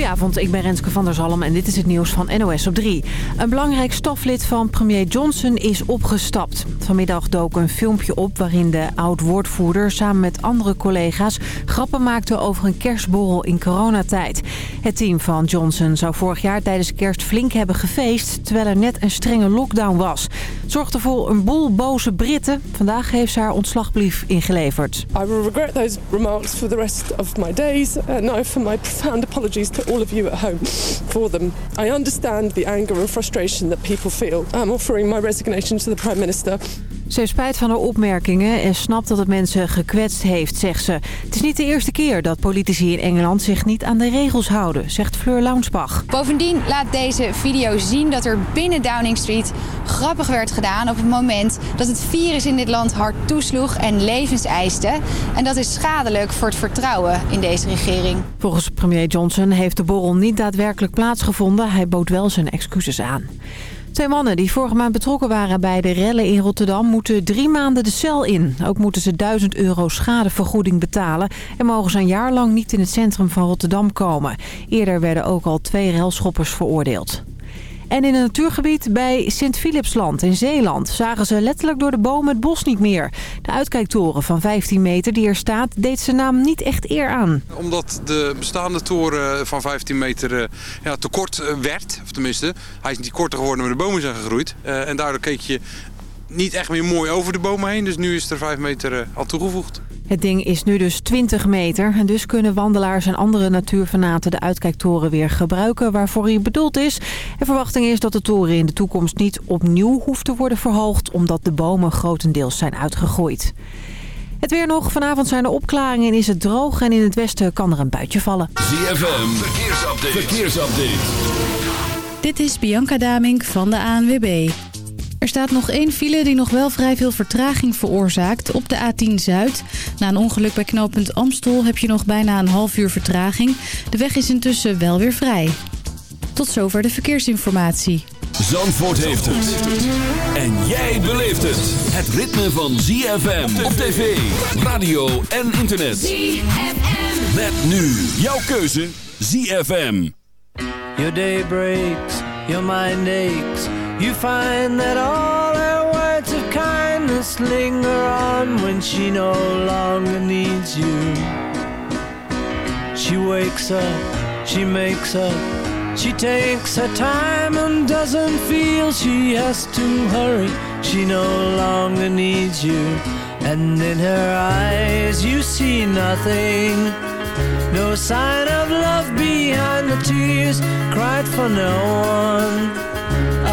Goedenavond, ik ben Renske van der Zalm en dit is het nieuws van NOS op 3. Een belangrijk staflid van premier Johnson is opgestapt. Vanmiddag dook een filmpje op waarin de oud-woordvoerder samen met andere collega's grappen maakte over een kerstborrel in coronatijd. Het team van Johnson zou vorig jaar tijdens kerst flink hebben gefeest, terwijl er net een strenge lockdown was. Zorgde voor een boel boze Britten. Vandaag heeft ze haar ontslagbrief ingeleverd. I regret those remarks for the rest of my days and I offer my profound apologies to all of you at home for them. I understand the anger and frustration that people feel. I'm offering my resignation to the Prime Minister. Ze heeft spijt van haar opmerkingen en snapt dat het mensen gekwetst heeft, zegt ze. Het is niet de eerste keer dat politici in Engeland zich niet aan de regels houden, zegt Fleur Launsbach. Bovendien laat deze video zien dat er binnen Downing Street grappig werd gedaan op het moment dat het virus in dit land hard toesloeg en levens eiste. En dat is schadelijk voor het vertrouwen in deze regering. Volgens premier Johnson heeft de borrel niet daadwerkelijk plaatsgevonden. Hij bood wel zijn excuses aan. Twee mannen die vorige maand betrokken waren bij de rellen in Rotterdam... moeten drie maanden de cel in. Ook moeten ze 1000 euro schadevergoeding betalen... en mogen ze een jaar lang niet in het centrum van Rotterdam komen. Eerder werden ook al twee relschoppers veroordeeld. En in een natuurgebied bij Sint-Philipsland in Zeeland zagen ze letterlijk door de bomen het bos niet meer. De uitkijktoren van 15 meter die er staat deed zijn naam niet echt eer aan. Omdat de bestaande toren van 15 meter ja, te kort werd, of tenminste, hij is niet korter geworden, maar de bomen zijn gegroeid. Uh, en daardoor keek je niet echt meer mooi over de bomen heen, dus nu is er 5 meter al toegevoegd. Het ding is nu dus 20 meter en dus kunnen wandelaars en andere natuurfanaten de uitkijktoren weer gebruiken waarvoor hij bedoeld is. De verwachting is dat de toren in de toekomst niet opnieuw hoeft te worden verhoogd omdat de bomen grotendeels zijn uitgegroeid. Het weer nog. Vanavond zijn er opklaringen en is het droog en in het westen kan er een buitje vallen. ZFM, verkeersupdate. verkeersupdate. Dit is Bianca Damink van de ANWB. Er staat nog één file die nog wel vrij veel vertraging veroorzaakt op de A10 Zuid. Na een ongeluk bij knooppunt Amstel heb je nog bijna een half uur vertraging. De weg is intussen wel weer vrij. Tot zover de verkeersinformatie. Zandvoort heeft het. En jij beleeft het. Het ritme van ZFM op tv, radio en internet. ZFM. Met nu jouw keuze ZFM. Your day breaks, your mind aches. You find that all her words of kindness linger on when she no longer needs you. She wakes up, she makes up, she takes her time and doesn't feel she has to hurry. She no longer needs you, and in her eyes you see nothing. No sign of love behind the tears cried for no one.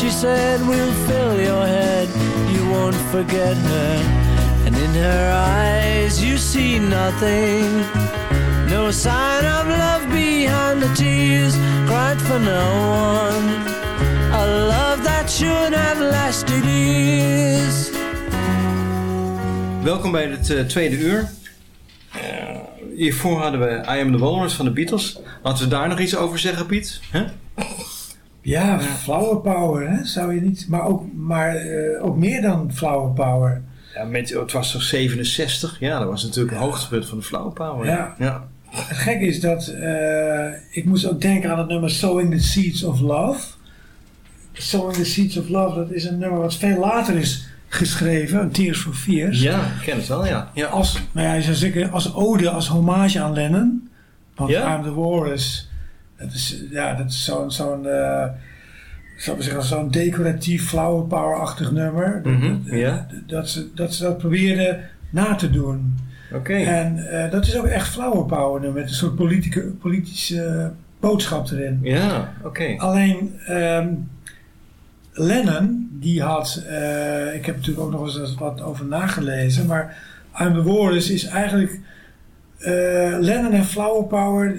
she said will fill your head. You won't forget her, and in her eyes you see nothing. No sign of love behind the tears cried for no one. A love that should have lasted years. Welkom bij het uh, tweede uur. Hiervoor hadden we I Am The Walrus van de Beatles. Laten we daar nog iets over zeggen, Piet. Huh? Ja, flower power, hè? zou je niet... Maar ook, maar, uh, ook meer dan flower power. Ja, met, het was toch 67? Ja, dat was natuurlijk het hoogtepunt van de flower power. Ja. ja. Het gekke is dat... ik moest ook denken aan het nummer Sowing the Seeds of Love. Sowing the Seeds of Love, dat is een nummer wat veel later is geschreven, een Tears for Fears. Ja, ik ken het wel, ja. ja. Als, nou ja, je zou zeggen, als ode, als hommage aan Lennon. Want Ja? I'm the Walrus, dat is, ja, dat is zo'n, zo'n ik zeggen, zo'n decoratief flower power-achtig nummer. Dat- Mhm, dat, ja. dat, ze, dat ze dat probeerden na te doen. Oké. En eh, dat is ook echt flower power nummer, met een soort politieke, politische boodschap erin. Ja, oké. Alleen ehm, Lennon, die had, eh, ik heb natuurlijk ook nog eens wat over nagelezen, maar I'm the Walrus is eigenlijk eh, Lennon en Flower Power.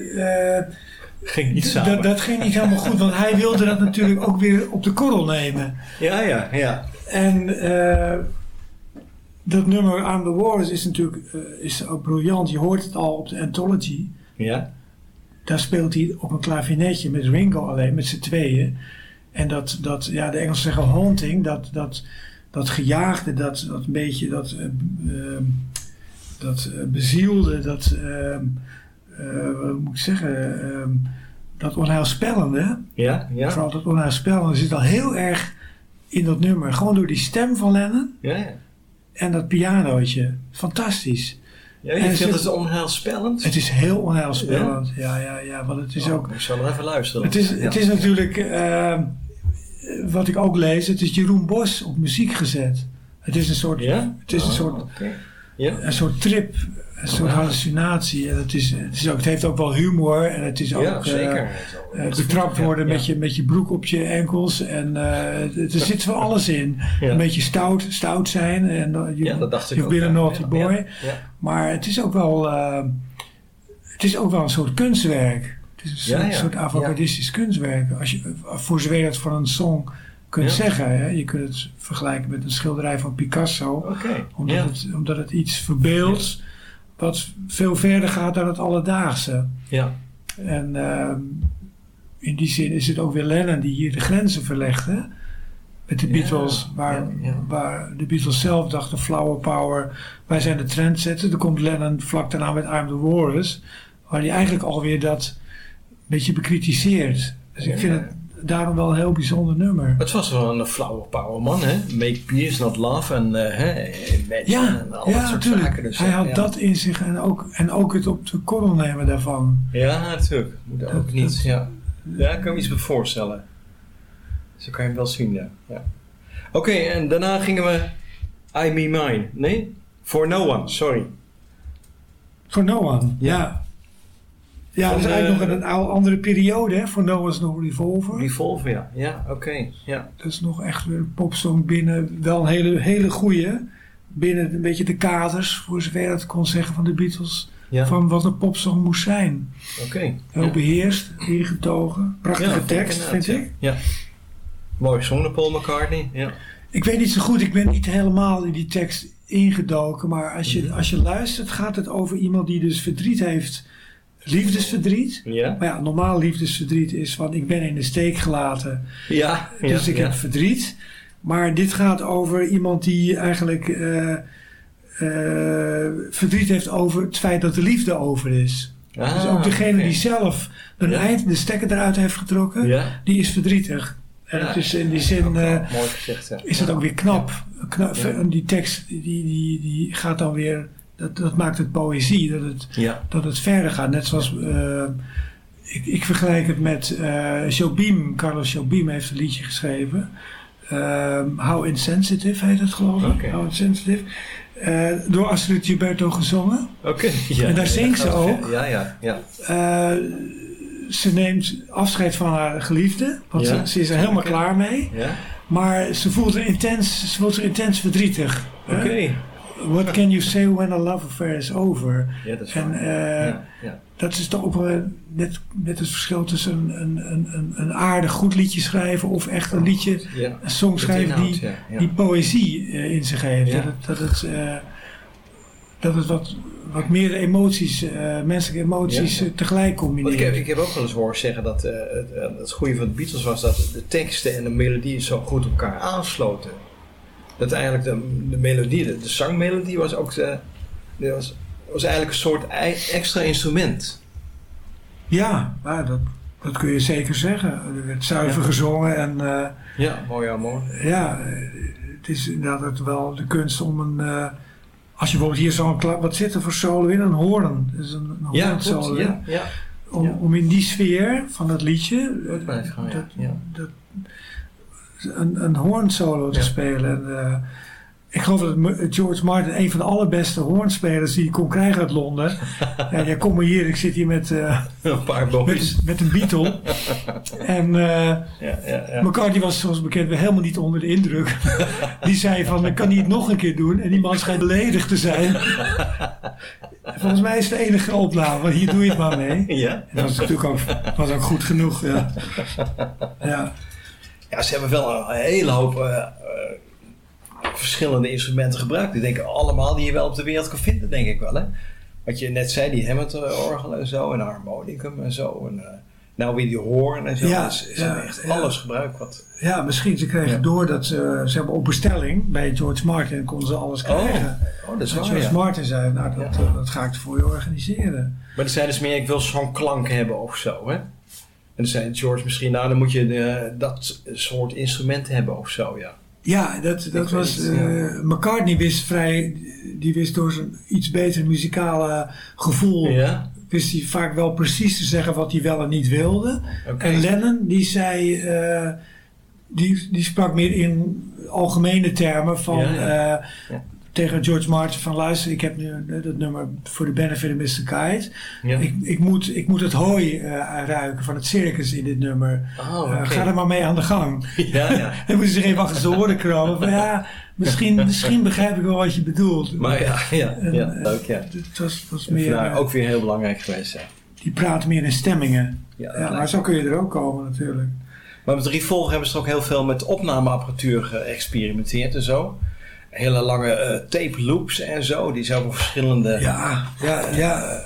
Ging niet d- samen. Dat, dat ging niet helemaal goed, want hij wilde dat natuurlijk ook weer op de korrel nemen. Ja, ja, ja. En eh, dat nummer I'm the Walrus is natuurlijk eh, is ook briljant. Je hoort het al op de Anthology. Ja? Daar speelt hij op een klavinetje met Ringo alleen, met z'n tweeën. En dat, dat ja, de Engelsen zeggen haunting, dat, dat, dat gejaagde, dat, dat beetje, dat, eh, dat bezielde, dat, wat moet ik zeggen, ehm, dat onheilspellende. Ja, ja. Vooral dat onheilspellende zit al heel erg in dat nummer. Gewoon door die stem van Lennon Ja, ja. en dat pianootje. Fantastisch. Ja, En je er vindt zit- het onheilspellend? Het is heel onheilspellend. Ja, ja, ja. want het is Oh, ook... Ik zal nog even luisteren. Het is, Ja. het is natuurlijk, eh, wat ik ook lees, het is Jeroen Bos op muziek gezet. Het is een soort, Ja? het is een Oh, soort. Ja? een soort trip, een soort Ja. hallucinatie. En het, is, het, is ook, het heeft ook wel humor en het is ook Ja, eh, zeker. eh, betrapt worden met, je, met je broek op je enkels. En eh, er zit van alles in. Ja. Een beetje stout, stout zijn. En, eh, je, Ja, dat dacht ik ook, ja. naughty Ja, boy. ja, ja. Maar het is ook wel, eh, het is ook wel een soort kunstwerk. Het is een Ja, soort, ja. avant-gardistisch kunstwerk. Als je, voor zover je van een song kunt Ja. zeggen. Hè? Je kunt het vergelijken met een schilderij van Picasso. Omdat, Ja. het, omdat het iets verbeeldt wat veel verder gaat dan het alledaagse. Ja. En ehm, in die zin is het ook weer Lennon die hier de grenzen verlegt. Hè? Met de Ja, Beatles, waar, ja, ja. waar de Beatles zelf dachten flower power, wij zijn de trendsetter. Dan komt Lennon vlak daarna met I'm the Walrus, waar hij eigenlijk alweer dat een beetje bekritiseert. Dus ik vind het daarom wel een heel bijzonder nummer. Het was wel een flower power man, hè? Make peace, not love en eh hè, imagine Ja, en al dat soort zaken. Dus, hij had ja. dat in zich en ook, en ook het op de korrel nemen daarvan. Ja, natuurlijk. Moet ook niet, dat- ja. Ja, ik kan me iets bij voorstellen. Zo kan je hem wel zien, ja. ja. Oké, en daarna gingen we I Me Mine. Nee? For No One, sorry. Voor No One, Ja. Ja. Dat is eigenlijk eh, nog een, een andere periode, hè? Voor No One's No Revolver. Revolver, ja. Ja, oké. Ja. Dat is nog echt weer een popsong binnen, wel een hele, hele goeie. Binnen een beetje de kaders, voor zover je dat kon zeggen van de Beatles. Ja, Van wat een popsong moest zijn. oké. Heel Ja. beheerst, ingetogen. Prachtige Ja, tekst, vind ja. ik. Ja. Mooi zonder Paul McCartney. Ja. Ik weet niet zo goed, ik ben niet helemaal in die tekst ingedoken. Maar als je, als je luistert, gaat het over iemand die dus verdriet heeft. Liefdesverdriet. Ja? Maar ja, normaal liefdesverdriet is van ik ben in de steek gelaten. Ja. Dus ja, ik ja. heb verdriet. Maar dit gaat over iemand die eigenlijk eh, eh, verdriet heeft over het feit dat de liefde over is. Ah, dus ook degene die zelf een Ja. eind, de stekker eruit heeft getrokken, Ja. die is verdrietig. En Ja. is in die zin eh, mooi gezegd, ja. is het ook weer knap. knap Die tekst die, die, die gaat dan weer, dat, dat maakt het poëzie, dat het, Ja. dat het verder gaat. Net zoals, eh, ik, ik vergelijk het met eh Jobim, Carlos Jobim heeft een liedje geschreven. Ehm, How Insensitive heet het geloof ik. How Insensitive. Eh, door Astrid Gilberto gezongen. Oké. Ja. En daar zingt ze ook. Ja, ja, ja. Eh, ze neemt afscheid van haar geliefde, want Ja. ze, ze is er helemaal klaar mee. Ja. Maar ze voelt zich intens, ze voelt zich intens verdrietig. Oké. What can you say when a love affair is over? Ja, dat is En eh, ja, ja. dat is toch ook wel net, net het verschil tussen een, een, een, een, aardig goed liedje schrijven of echt een liedje, Ja. een song schrijven inhoud, die, die poëzie eh, in zich heeft. Dat het, dat het, eh, dat het wat, wat meer emoties, menselijke emoties tegelijk Want combineert. ik, heb, ik heb ook wel eens horen zeggen dat het, het goede van de Beatles was dat de teksten en de melodie zo goed op elkaar aansloten. Dat eigenlijk de, de melodie, de, de zangmelodie was ook de, de was, was eigenlijk een soort extra instrument. Ja, maar dat, dat kun je zeker zeggen. Er werd zuiver Ja. gezongen en eh, Ja, mooi, ja, mooi. ja, eh, het is inderdaad wel de kunst om een... eh, als je bijvoorbeeld hier zo'n... Wat zit er voor solo in? Een hoorn. Dus een, een Ja? Ja, ja. om, om in die sfeer van dat liedje dat, ja. dat, een, een hoornsolo te Ja. spelen. En, eh, ik geloof dat George Martin een van de allerbeste hoornspelers die je kon krijgen uit Londen. ja, jij kom maar hier, ik zit hier met, eh, Een paar met, met een Beatle. en eh, Ja, ja, ja. McCartney was zoals bekend weer helemaal niet onder de indruk. Die zei van, ik kan hij het nog een keer doen? En die man schijnt beledigd te zijn. Volgens mij is het de enige opname, want hier doe je het maar mee. Ja? En dat was natuurlijk ook, was ook goed genoeg. Ja. Ja. Ja, ze hebben wel een hele hoop eh, eh, verschillende instrumenten gebruikt. Ik denk allemaal die je wel op de wereld kan vinden, denk ik wel. Hè? Wat je net zei, die Hammond-orgel en zo, en harmonicum en zo. En, eh, nou weer die hoorn en zo. Ja, Dus ze ja, hebben echt ja. alles gebruikt. Wat... ja, misschien ze kregen Ja. door dat ze, ze hebben op bestelling bij George Martin konden ze alles krijgen. oh, dat is waar, George ja. Martin zei, nou dat, Ja. dat ga ik voor je organiseren. Maar er zei dus meer, ik wil zo'n klank hebben of zo, hè? En dan zei George misschien, nou dan moet je de, dat soort instrumenten hebben of zo, ja. Ja, dat, dat was. eh, McCartney wist vrij. Die wist door zijn iets beter muzikale gevoel. Ja? Wist hij vaak wel precies te zeggen wat hij wel en niet wilde. En Lennon, die zei. eh, die, die sprak meer in algemene termen van. Ja. Tegen George Martin van luister, ik heb nu eh, dat nummer voor de benefit of Mr. Kite. Ja. Ik, ik, moet, ik moet het hooi eh, ruiken van het circus in dit nummer. Oh, Eh, ga er maar mee aan de gang. Ja, ja. Dan moeten ze zich even achter zijn oren kromen. Van ja, misschien, misschien begrijp ik wel wat je bedoelt. Maar ja, ja, En, ja leuk, ja. Het was, was En meer, vandaar eh, ook weer heel belangrijk geweest, ja. die praat meer in stemmingen. Ja, maar zo kun je er ook komen natuurlijk. Maar met Revolver hebben ze ook heel veel met opnameapparatuur geëxperimenteerd en zo. Hele lange eh, tape loops en zo. Die zijn op verschillende... Ja, ja, ja.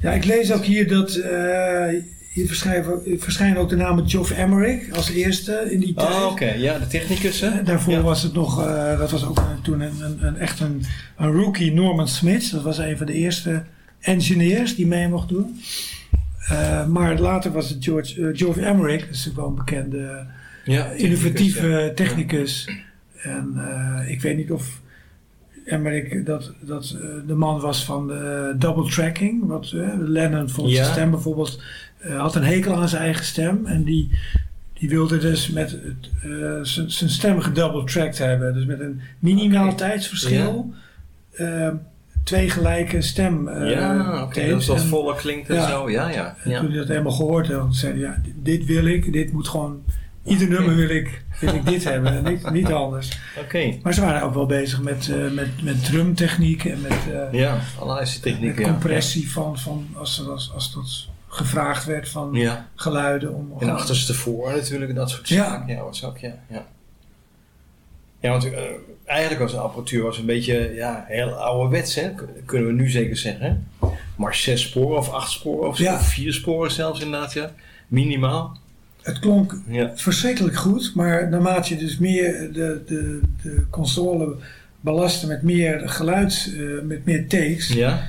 Ja, ik lees ook hier dat eh, hier verschijnen, verschijnen ook de namen Geoff Emerick als eerste in die tijd. Oh, oké. Ja, de technicus, hè? Daarvoor Ja. was het nog, eh, dat was ook toen een, een, een- echt een, een rookie, Norman Smith. Dat was een van de eerste engineers die mee mocht doen. Maar later was het George, eh, Geoff Emerick, dat is natuurlijk wel een bekende Ja, innovatieve ja. technicus. En eh, ik weet niet of Emmerich dat, dat eh, de man was van de double tracking. Wat eh, Lennon vond zijn Ja. stem bijvoorbeeld eh, had een hekel aan zijn eigen stem. En die, die wilde dus met eh, zijn zijn stem gedouble tracked hebben. Dus met een minimaal tijdsverschil. eh, twee gelijke stem eh, Ja, oké. tapes. dat voller klinkt en ja. zo. Ja, ja. en ja. toen hij dat helemaal gehoord had, zei hij, ja, dit wil ik, dit moet gewoon, ieder nummer wil ik, wil ik dit hebben en niet, niet anders. Oké. Maar ze waren ook wel bezig met, eh, met, met drumtechniek en met, eh, Ja, met compressie van, van als, er- als, als dat gevraagd werd van Ja. geluiden. Om, En achterstevoren natuurlijk, dat soort zaken. Ja, was ook, ja. Ja, ja want eh, eigenlijk was de apparatuur was een beetje ja, heel ouderwets, hè? Kunnen we nu zeker zeggen. Maar zes sporen of acht sporen of, Ja. of vier sporen zelfs inderdaad, ja. Minimaal. Het klonk Ja. verschrikkelijk goed, maar naarmate je dus meer de, de, de console belastte met meer geluid, eh, met meer takes, Ja,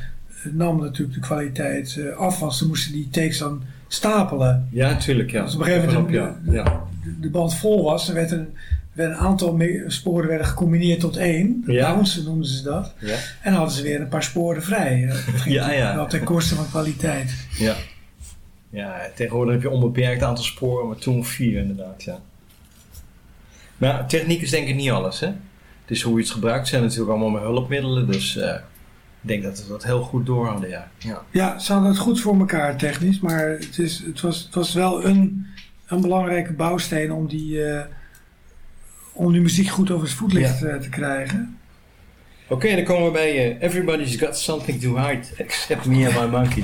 nam natuurlijk de kwaliteit eh, af, want ze moesten die takes dan stapelen. ja natuurlijk, ja. Dus op een gegeven moment ja. ja. de, de band vol was, er werd een, werd een aantal sporen werden gecombineerd tot één. Ja. Bounce noemden ze dat. Ja. En hadden ze weer een paar sporen vrij. Eh, Dat ging Ja, ja. Ten koste van kwaliteit. Ja. Ja, tegenwoordig heb je een onbeperkt aantal sporen, maar toen vier inderdaad, ja. Maar techniek is denk ik niet alles, hè. Het is hoe je het gebruikt. Zijn natuurlijk allemaal maar hulpmiddelen, dus eh, ik denk dat we dat heel goed door hadden, ja. ja. Ja, ze hadden het goed voor elkaar technisch, maar het, is, het, was, het was wel een, een belangrijke bouwsteen om die, eh, om die muziek goed over het voetlicht eh, te krijgen. Oké, dan komen we bij eh, Everybody's Got Something to Hide, except me and my monkey.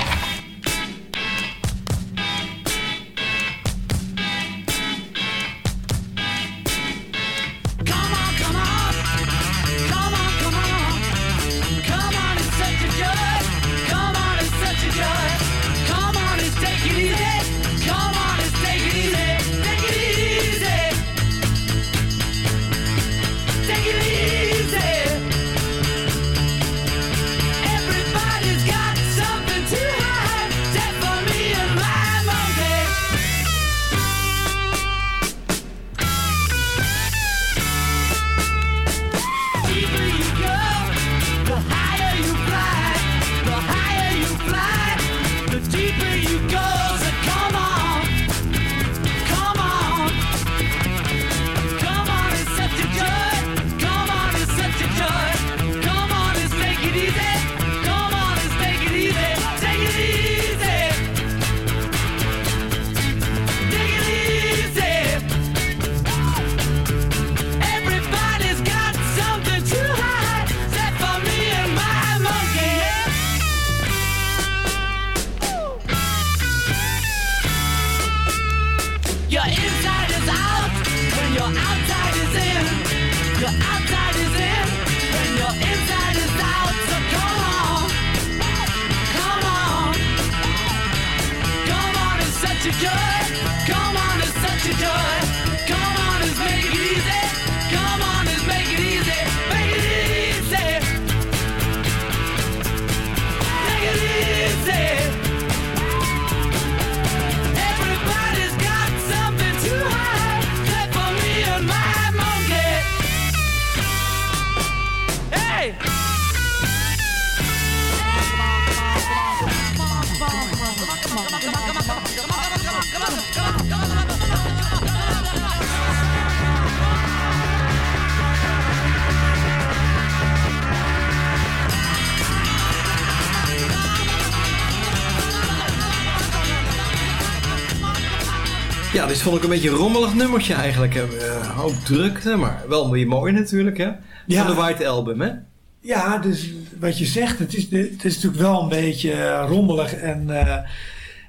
Vond ik een beetje een rommelig nummertje eigenlijk. Uh, hoop drukte, maar wel weer mooi natuurlijk, hè? Ja. De White Album, hè? Ja, dus wat je zegt, het is, het is natuurlijk wel een beetje eh, rommelig. En eh,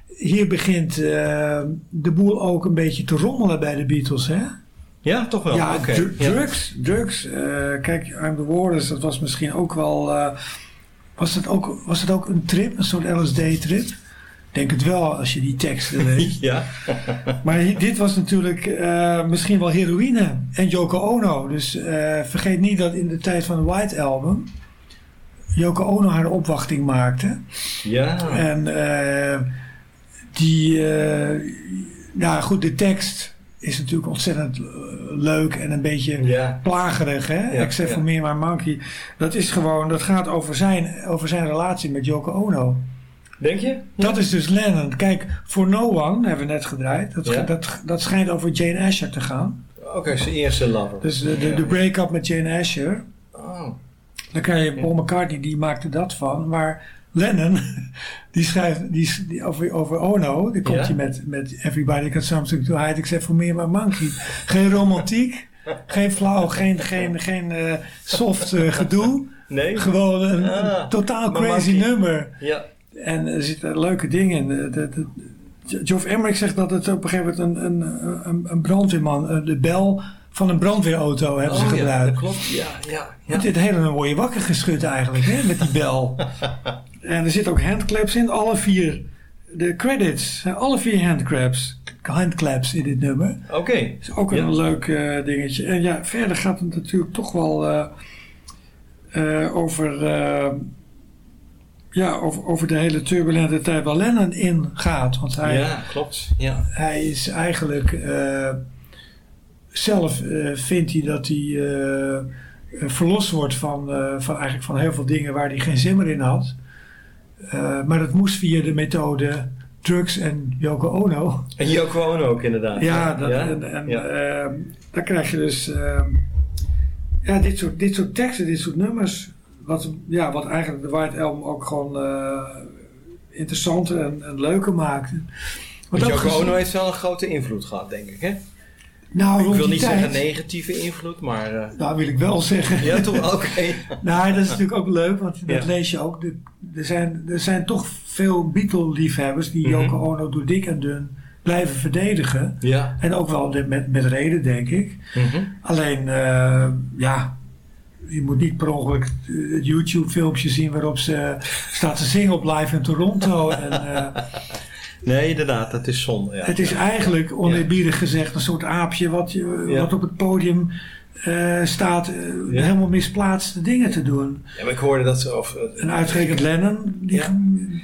hier begint eh, de boel ook een beetje te rommelen bij de Beatles, hè? Ja, toch wel? ja, drugs. drugs. Eh, kijk, I'm the Waters, dat was misschien ook wel... eh, was, het ook, was het ook een trip, een soort LSD-trip? Denk het wel als je die teksten leest. Ja. Maar dit was natuurlijk eh, misschien wel heroïne en Yoko Ono. Dus eh, vergeet niet dat in de tijd van de White Album... Yoko Ono haar opwachting maakte. Ja. En eh, die... nou goed, de tekst is natuurlijk ontzettend leuk en een beetje Ja. plagerig. Hè? Except ja. for Me and My Monkey. Dat is gewoon... Dat gaat over zijn, over zijn relatie met Yoko Ono. Denk je? Dat is dus Lennon. Kijk, For No One hebben we net gedraaid. Dat, Ja. dat, dat schijnt over Jane Asher te gaan. Oké, zijn eerste lover. Dus de, de, de break-up met Jane Asher. Oh. Dan krijg je Paul McCartney, die maakte dat van. Maar Lennon, die schrijft die, die over, over Ono. Die komt Ja. hij met, met Everybody Got Something to Hide Except for Me and My Monkey. Geen romantiek. Geen flauw, geen, geen, geen eh, soft eh, gedoe. Nee? Gewoon een, een Ah, totaal crazy Monkey. nummer. Ja. En er zitten leuke dingen in. De, de, de- Geoff Emmerich zegt dat het op een gegeven moment een, een, een, brandweerman, eh, de bel van een brandweerauto hebben ze Oh, ja, gebruikt. dat klopt. Ja, ja, ja. Het dit hele word je wakker geschud eigenlijk, hè, met die bel. en er zitten ook handclaps in, alle vier. De credits alle vier handclaps, handclaps in dit nummer. Oké. is ook een Ja. leuk eh, dingetje. En ja, verder gaat het natuurlijk toch wel eh, over, ja, over, over de hele turbulente tijd waar Lennon in gaat. Want hij, Ja, klopt. Ja. hij is eigenlijk eh, zelf eh, vindt hij dat hij eh, verlost wordt van, van eigenlijk van heel veel dingen waar hij geen zin meer in had. Maar dat moest via de methode drugs en Yoko Ono. En Yoko Ono ook inderdaad. Ja, dat, en, en Ja. dan krijg je dus ja, dit, soort, dit soort teksten, dit soort nummers. Wat, ja, wat eigenlijk de White Album ook gewoon eh, interessanter en, en leuker maakte. Want gezien- Ono heeft wel een grote invloed gehad, denk ik. Hè? Nou, ik wil niet tijd- zeggen negatieve invloed, maar... eh, Nou, wil ik wel zeggen. Ja, toch? Oké. nou, dat is natuurlijk ook leuk, want dat lees je ook. Er zijn, er zijn toch veel Beatle-liefhebbers die. Yoko Ono door dik en dun blijven verdedigen. Ja. En ook wel met, met reden, denk ik. Mhm. Alleen, eh, ja, je moet niet per ongeluk het YouTube-filmpje zien waarop ze staat te zingen op live in Toronto. en, eh, Nee, inderdaad, dat is zonde. Ja. het is eigenlijk, oneerbiedig gezegd, een soort aapje wat, je, Ja. wat op het podium eh, staat, eh, Ja. helemaal misplaatste dingen te doen. Ja, maar ik hoorde dat ze... Of, eh, En uitgerekend Lennon, die, Ja.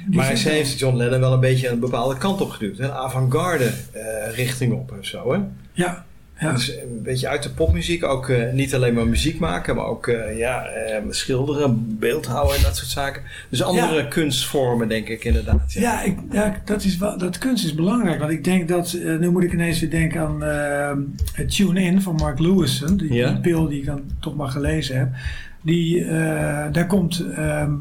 die maar ze heeft John Lennon wel een beetje een bepaalde kant op geduwd. Een avant-garde eh, richting op en zo, hè? Ja, ja. Dus een beetje uit de popmuziek. Ook eh, niet alleen maar muziek maken, maar ook eh, ja, eh, schilderen, beeldhouden en dat soort zaken. Dus andere Ja. kunstvormen, denk ik inderdaad. Ja, ik, ja dat, is wel, dat kunst is belangrijk. Want ik denk dat, eh, nu moet ik ineens weer denken aan eh, het Tune In van Mark Lewison. Die, die pil die ik dan toch maar gelezen heb. Die, daar komt, ehm,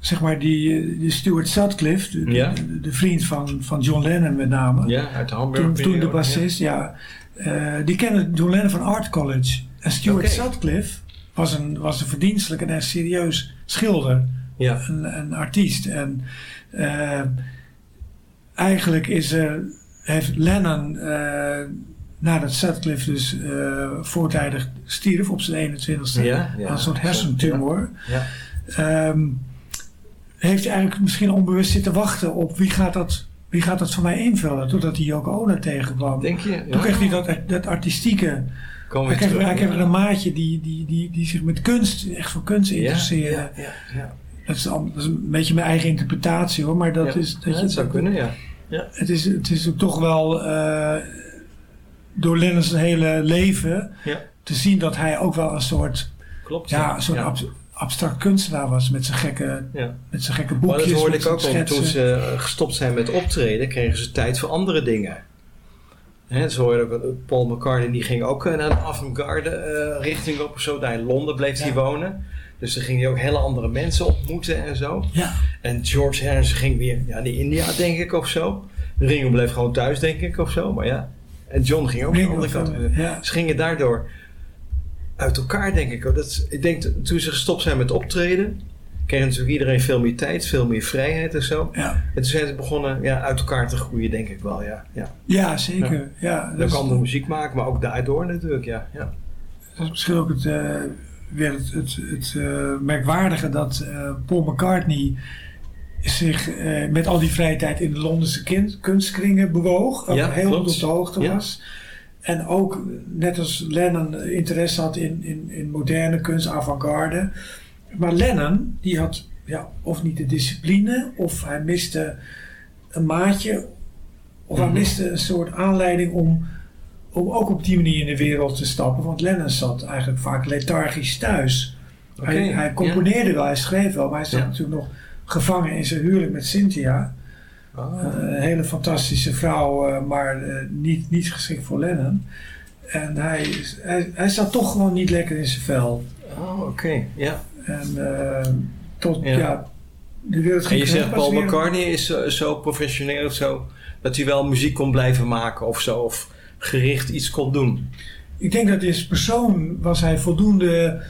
zeg maar, die, die Stuart Sutcliffe, de, Ja. de, de vriend van, van John Lennon met name. Ja, uit de Hamburg. Toen, toen de bassist, ja. Eh, die kende John Lennon van Art College. En Stuart Oké. Sutcliffe was een, was een verdienstelijk en een serieus schilder. Ja. Een, een artiest. En eh, eigenlijk is er, heeft Lennon, eh, nadat Sutcliffe dus voortijdig stierf op zijn 21ste, Ja, ja. aan een soort hersentumor, Ja. ehm, heeft hij eigenlijk misschien onbewust zitten wachten op wie gaat dat, wie gaat dat voor mij invullen? Totdat hij Yoko Ono tegenkwam. Denk je? Toen Ja. kreeg hij dat, dat artistieke. Hij we kreeg, terug. hij kreeg ja. een maatje die, die, die, die zich met kunst, echt voor kunst interesseerde. Ja, ja, ja. Dat, is al, dat is een beetje mijn eigen interpretatie hoor, maar dat is... Dat je, dat zou kunnen, ja. Het is, het is ook toch wel eh, door Lennon's hele leven te zien dat hij ook wel een soort, Klopt. ja, een soort abstract kunstenaar was met zijn gekke, Ja. met zijn gekke Maar boekjes. dat hoorde ik ook al. Toen ze eh, gestopt zijn met optreden, kregen ze tijd voor andere dingen. Hè, zo hoorde ik ook, eh, Paul McCartney die ging ook eh, naar de avant-garde richting op of zo. Daar in Londen bleef hij wonen. Dus dan ging hij ook hele andere mensen ontmoeten en zo. Ja, En George Harrison ging weer ja, naar India, denk ik, of zo. Ringo bleef gewoon thuis, denk ik, of zo. Maar ja. En John ging ook aan de andere kant. Ze gingen daardoor uit elkaar, denk ik. Dat, ik denk, dat toen ze gestopt zijn met optreden, kreeg natuurlijk iedereen veel meer tijd, veel meer vrijheid en zo. ja. En toen zijn ze begonnen ja, uit elkaar te groeien, denk ik wel, ja. ja. ja zeker. Ja. Dan dat, kwam de muziek maken, maar ook daardoor natuurlijk, ja. ja. dat is misschien ook het, eh, weer het, het, het eh, merkwaardige dat eh, Paul McCartney zich met al die vrije tijd in de Londense kunstkringen bewoog. ook Ja, heel goed op de hoogte Ja. was. En ook, net als Lennon, interesse had in, in, in moderne kunst, avant-garde. Maar Lennon, die had ja, of niet de discipline, of hij miste een maatje, of hij Mhm. miste een soort aanleiding om, om ook op die manier in de wereld te stappen. Want Lennon zat eigenlijk vaak lethargisch thuis. Hij, Oké, hij componeerde wel, hij schreef wel, maar hij zat Ja. natuurlijk nog gevangen in zijn huwelijk met Cynthia. Een hele fantastische vrouw, eh, maar eh, niet, niet geschikt voor Lennon. En hij, is- hij, hij zat toch gewoon niet lekker in zijn vel. oh, oké, ja. En eh, tot, Ja. ja. de wereld En ging je terug zegt Paul McCartney is zo, zo professioneel of zo, dat hij wel muziek kon blijven maken of zo, of gericht iets kon doen. Ik denk dat als persoon was hij voldoende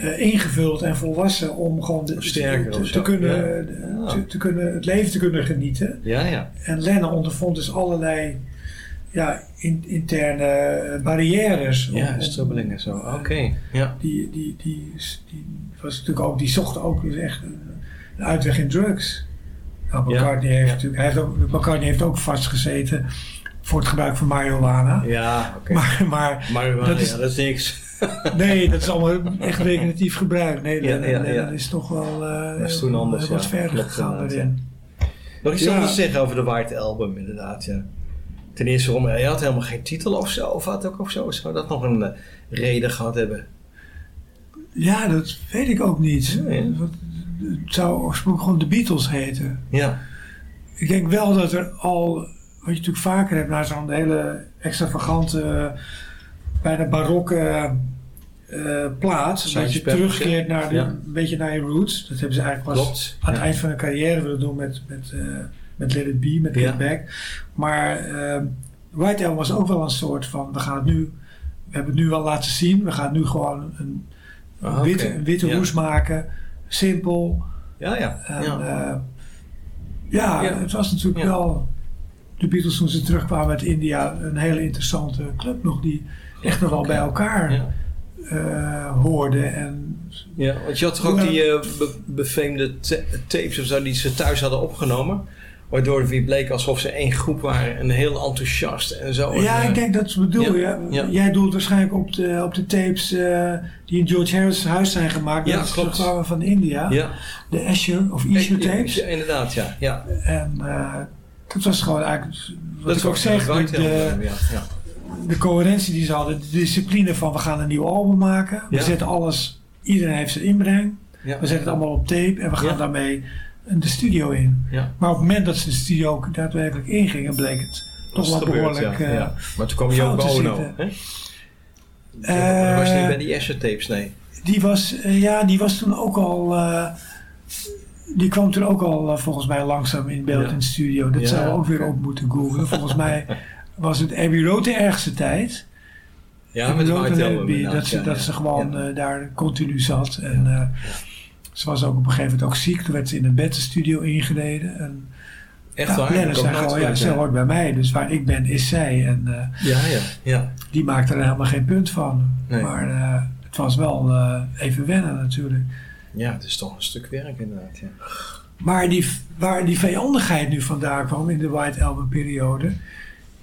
eh, ingevuld en volwassen om gewoon de, Sterker te, te zo, kunnen, ja. de- Ja. te, te kunnen, het leven te kunnen genieten. Ja, ja. En Lennon ondervond dus allerlei ja, in- interne eh, barrières. Ja, om- strubbelingen zo. Oké, ja. die, die, die, die, was natuurlijk ook, die zocht ook dus echt een, een uitweg in drugs. Nou, Ja, McCartney, heeft ja. natuurlijk, hij heeft ook, McCartney heeft ook vastgezeten voor het gebruik van marihuana. Ja, oké. Maar, maar Maar dat, is- ja, dat is niks. Nee, dat is allemaal echt recreatief gebruik. Nee, Ja, Lennon- ja, ja. Lennon is toch wel eh, Dat is toen anders, wat ja. verder gegaan daarin. Nog iets anders zeggen over de White Album, inderdaad, ja. Ten eerste, waarom, hij had helemaal geen titel of zo, of wat ook of zo. Zou dat nog een eh, reden gehad hebben? Ja, dat weet ik ook niet. Het zou oorspronkelijk gewoon de Beatles heten. Ja, Ik denk wel dat er al, wat je natuurlijk vaker hebt, na zo'n hele extravagante, bijna barokke eh, plaat, Sgt. dat je terugkeert naar de, ja. een beetje naar je roots. Dat hebben ze eigenlijk pas klopt. aan het Ja. eind van hun carrière willen doen met, met, eh, met Let It Be, met Get Ja. Back. Maar eh, White Album was ook wel een soort van, we gaan het nu, we hebben het nu wel laten zien, we gaan nu gewoon een, Ah, witte, een hoes maken, simpel. Ja, ja. En, ja. het was natuurlijk wel de Beatles toen ze terugkwamen uit India een hele interessante club nog die echt nog wel bij elkaar ja. eh, hoorde. En Ja, want je had toch ook die be- ta- tapes of zo die ze thuis hadden opgenomen. Waardoor het weer bleek alsof ze één groep waren en heel enthousiast en zo. ja, En, eh, ik denk dat ze bedoel. ja, Ja, ja. Jij doelt waarschijnlijk op de, op de tapes die in George Harris huis zijn gemaakt. Ja, dat klopt. van India. Ja, De Asher of Issue tapes. ja, inderdaad, ja. ja. En dat was gewoon eigenlijk, wat Dat ik ook zeg, een de, de, ja, ja. De coherentie die ze hadden, de discipline van we gaan een nieuw album maken. We Ja. zetten alles, iedereen heeft zijn inbreng. Ja. We zetten het allemaal op tape en we gaan daarmee de studio in. Maar op het moment dat ze de studio ook daadwerkelijk ingingen, bleek het toch wel behoorlijk. ja, eh. Maar toen kwam je ook fout te Ono. Hè? Eh, was niet bij die Asher tapes, nee. Die was, eh, ja, die was toen ook al. die kwam toen ook al volgens mij langzaam in beeld Ja. in de studio. Dat Ja. zouden we ook weer op moeten googlen. Volgens mij was het Abbey Road de ergste tijd. Ja, met Road White en. Abbey, dat ze, ja, dat ja. ze gewoon Ja. eh, daar continu zat. En eh, ze was ook op een gegeven moment ook ziek. Toen werd ze in een bed de studio ingereden. En, Echt ja, waar? Zei gewoon, ja, gehoord, zij ja. hoort bij mij. Dus waar ik ben is zij. En eh, Ja, ja, ja. die maakte er helemaal geen punt van. Nee. Maar het was wel even wennen natuurlijk. Ja, het is toch een stuk werk inderdaad, ja. Maar die, waar die vijandigheid nu vandaan kwam in de White Album periode,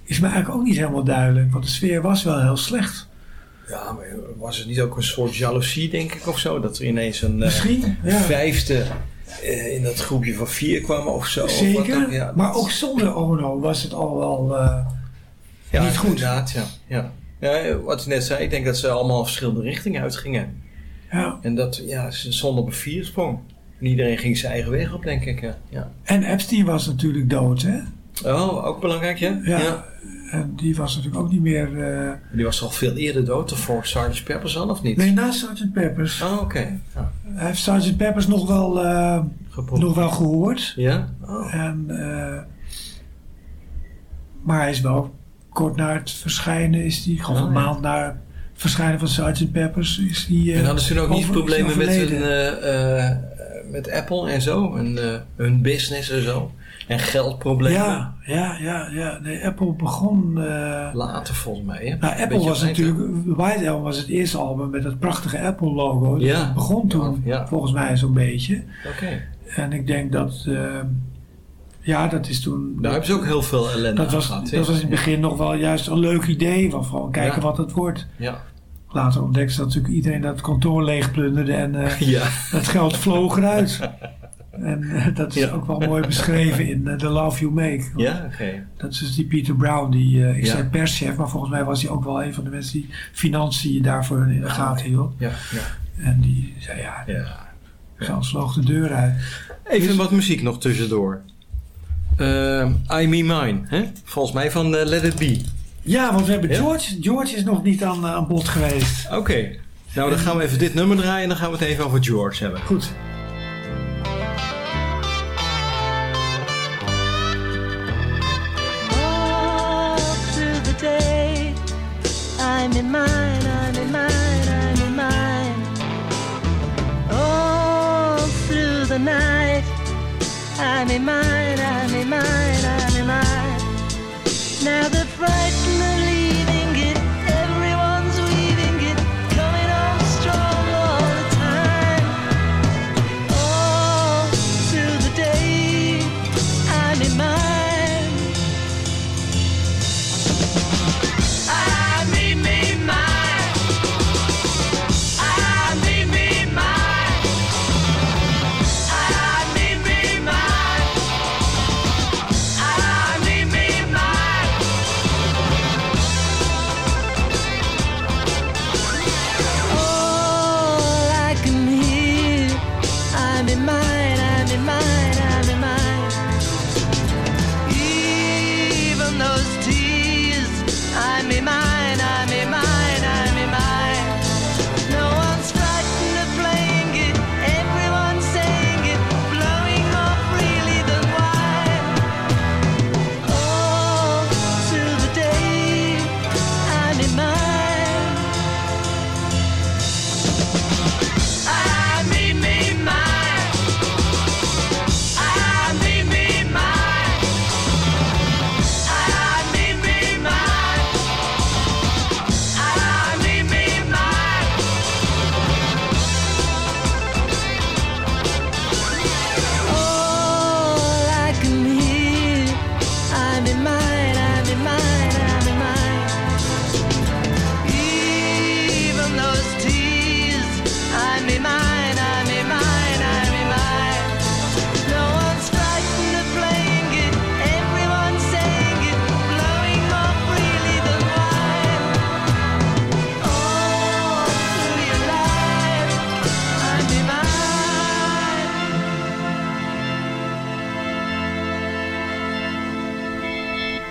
is me eigenlijk ook niet helemaal duidelijk. Want de sfeer was wel heel slecht. Ja, maar was het niet ook een soort jaloezie, denk ik, of zo? Dat er ineens een eh, ja. vijfde eh, in dat groepje van vier kwam of zo? of Zeker, dan? Ja, maar ook zonder Ono was het al wel eh, ja, niet goed. Inderdaad, ja. ja. Ja, wat je net zei, ik denk dat ze allemaal verschillende richtingen uitgingen. Ja. En dat, ja, ze stonden op een viersprong. En iedereen ging zijn eigen weg op, denk ik. Ja. ja. En Epstein was natuurlijk dood, hè? Oh, ook belangrijk, ja? Ja. En die was natuurlijk ook niet meer... eh, Die was al veel eerder dood, voor Sgt. Peppers al, of niet? Nee, na Sgt. Peppers. Oh, oké. Ja. Hij heeft Sgt. Peppers nog wel, eh, nog wel gehoord. Ja? Oh. En, eh, maar hij is wel kort na het verschijnen, is die, gewoon Oh, een maand na het verschijnen van Sgt. Peppers, is die. En hadden ze toen ook niet problemen met, hun, met Apple en zo? En, hun business en zo? En geldproblemen? Ja, ja, ja, ja. Nee, Apple begon. eh, Later volgens mij. Hè? nou, Apple was het natuurlijk. White Album was het eerste album met dat prachtige Apple-logo. Dus Ja. het begon toen, Ja, ja. volgens mij, zo'n beetje. Oké. En ik denk dat. eh, ja, dat is toen. Daar hebben ze ook heel veel ellende Dat was, gehad. dat was in het begin nog wel juist een leuk idee. Van gewoon kijken wat het wordt. Ja. Later ontdekte ze dat natuurlijk iedereen dat kantoor leegplunderde en eh, Ja. het geld vloog eruit. En eh, dat is Ja. ook wel mooi beschreven in eh, The Love You Make. Ja, oké. Dat is dus die Peter Brown, die, eh, ik Ja. zei perschef, maar volgens mij was hij ook wel een van de mensen die financiën daarvoor in de gaten hield. Ja, ja. En die zei ja, ja. vloog de deur uit. Even wat muziek nog tussendoor. Eh, I Me Mine, hè? volgens mij van Let It Be. Ja, want we hebben? George. George is nog niet aan, aan bod geweest. Oké, nou dan gaan we even dit nummer draaien en dan gaan we het even over George hebben. Goed. I'm in